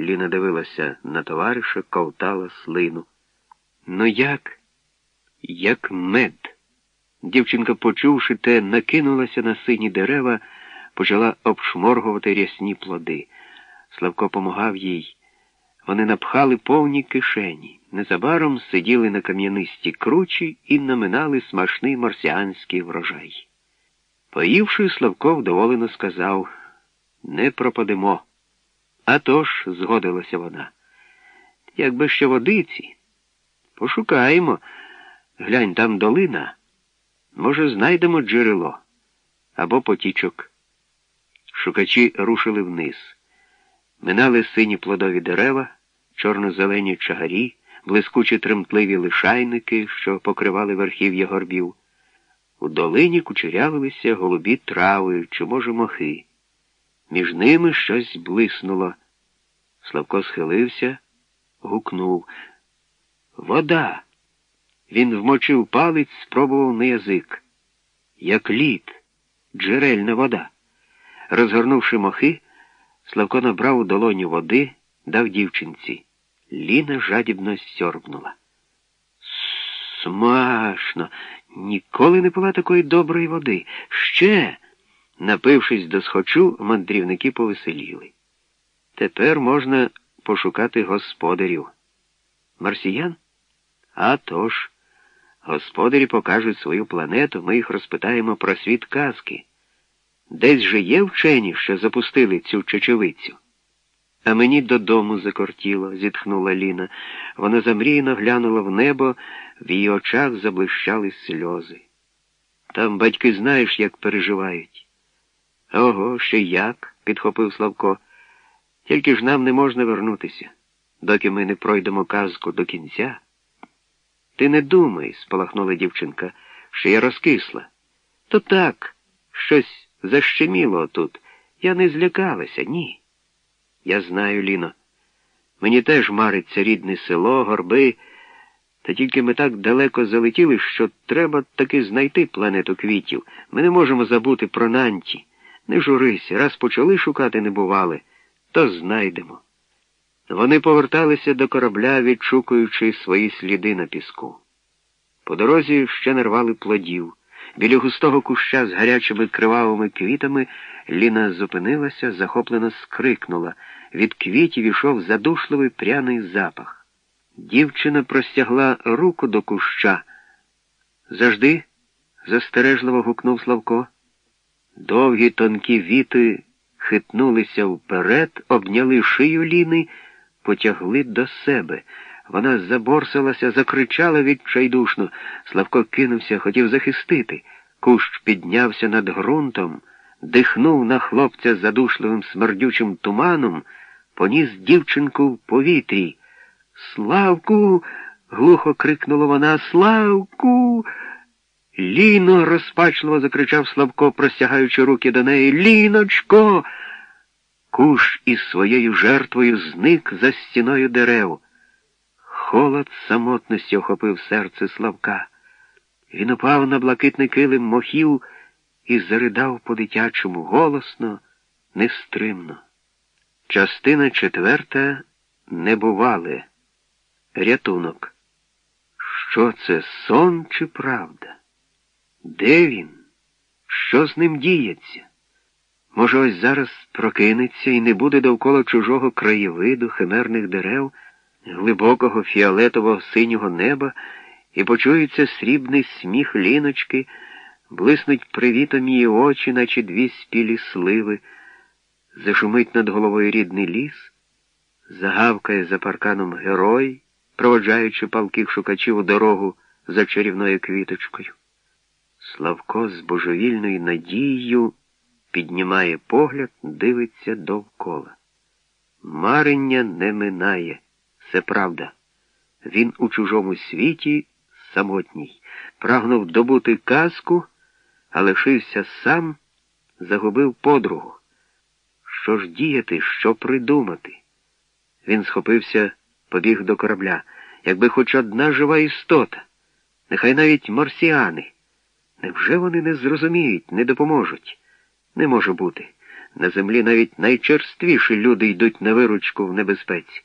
Ліна дивилася на товариша, ковтала слину. Ну як? Як мед. Дівчинка, почувши те, накинулася на сині дерева, почала обшморгувати рясні плоди. Славко помагав їй. Вони напхали повні кишені. Незабаром сиділи на кам'янисті кручі і наминали смачний марсіанський врожай. Поївши, Славко вдоволено сказав не пропадемо. «А тож», – згодилася вона, якби ще водиці. Пошукаємо. Глянь, там долина. Може, знайдемо джерело або потічок. Шукачі рушили вниз. Минали сині плодові дерева, чорно-зелені чагарі, блискучі тремтливі лишайники, що покривали верхів'я горбів. У долині кучерявилися голубі трави чи, може, мохи. Між ними щось блиснуло. Славко схилився, гукнув. Вода. Він вмочив палець, спробував на язик. Як лід, джерельна вода. Розгорнувши мохи, Славко набрав у долоні води, дав дівчинці. Ліна жадібно сьорбнула. Смашно, ніколи не пила такої доброї води. Ще. Напившись до схочу, мандрівники повеселіли. Тепер можна пошукати господарів. Марсіян? А тож, господарі покажуть свою планету, ми їх розпитаємо про світ казки. Десь же є вчені, що запустили цю чечевицю. А мені додому закортіло, зітхнула Ліна. Вона замріяно глянула в небо, в її очах заблищали сльози. Там батьки знаєш, як переживають. Ого, ще як, підхопив Славко. Тільки ж нам не можна вернутися, доки ми не пройдемо казку до кінця. Ти не думай, спалахнула дівчинка, що я розкисла. То так, щось защеміло тут. Я не злякалася, ні. Я знаю, Ліно. Мені теж мариться рідне село, горби, та тільки ми так далеко залетіли, що треба таки знайти планету квітів. Ми не можемо забути про Нанті. Не журись, раз почали шукати не бували, то знайдемо. Вони поверталися до корабля, відшукуючи свої сліди на піску. По дорозі ще нарвали плодів. Біля густого куща з гарячими кривавими квітами Ліна зупинилася, захоплено скрикнула. Від квітів ішов задушливий пряний запах. Дівчина простягла руку до куща. Завжди? застережливо гукнув Славко. Довгі тонкі віти хитнулися вперед, обняли шию Ліни, потягли до себе. Вона заборсилася, закричала відчайдушно. Славко кинувся, хотів захистити. Кущ піднявся над ґрунтом, дихнув на хлопця задушливим смердючим туманом, поніс дівчинку в повітрі. Славку. глухо крикнула вона. Славку. Ліно, розпачливо закричав Славко, простягаючи руки до неї. Ліночко. Кущ із своєю жертвою зник за стіною дерев. Холод самотності охопив серце Славка. Він упав на блакитний килим мохів і заридав по-дитячому голосно, нестримно. Частина четверта не бували. Рятунок. Що це сон чи правда? Де він? Що з ним діється? Може, ось зараз прокинеться і не буде довкола чужого краєвиду, химерних дерев, глибокого фіолетового синього неба, і почується срібний сміх ліночки, блиснуть привітом її очі, наче дві спілі сливи, зашумить над головою рідний ліс, загавкає за парканом герой, проводжаючи палких шукачів у дорогу за чарівною квіточкою. Славко з божевільною надією піднімає погляд, дивиться довкола. Марення не минає, це правда. Він у чужому світі самотній, прагнув добути казку, а лишився сам, загубив подругу. Що ж діяти, що придумати? Він схопився, побіг до корабля, якби хоч одна жива істота, нехай навіть марсіани. Невже вони не зрозуміють, не допоможуть? Не може бути. На землі навіть найчерствіші люди йдуть на виручку в небезпеці.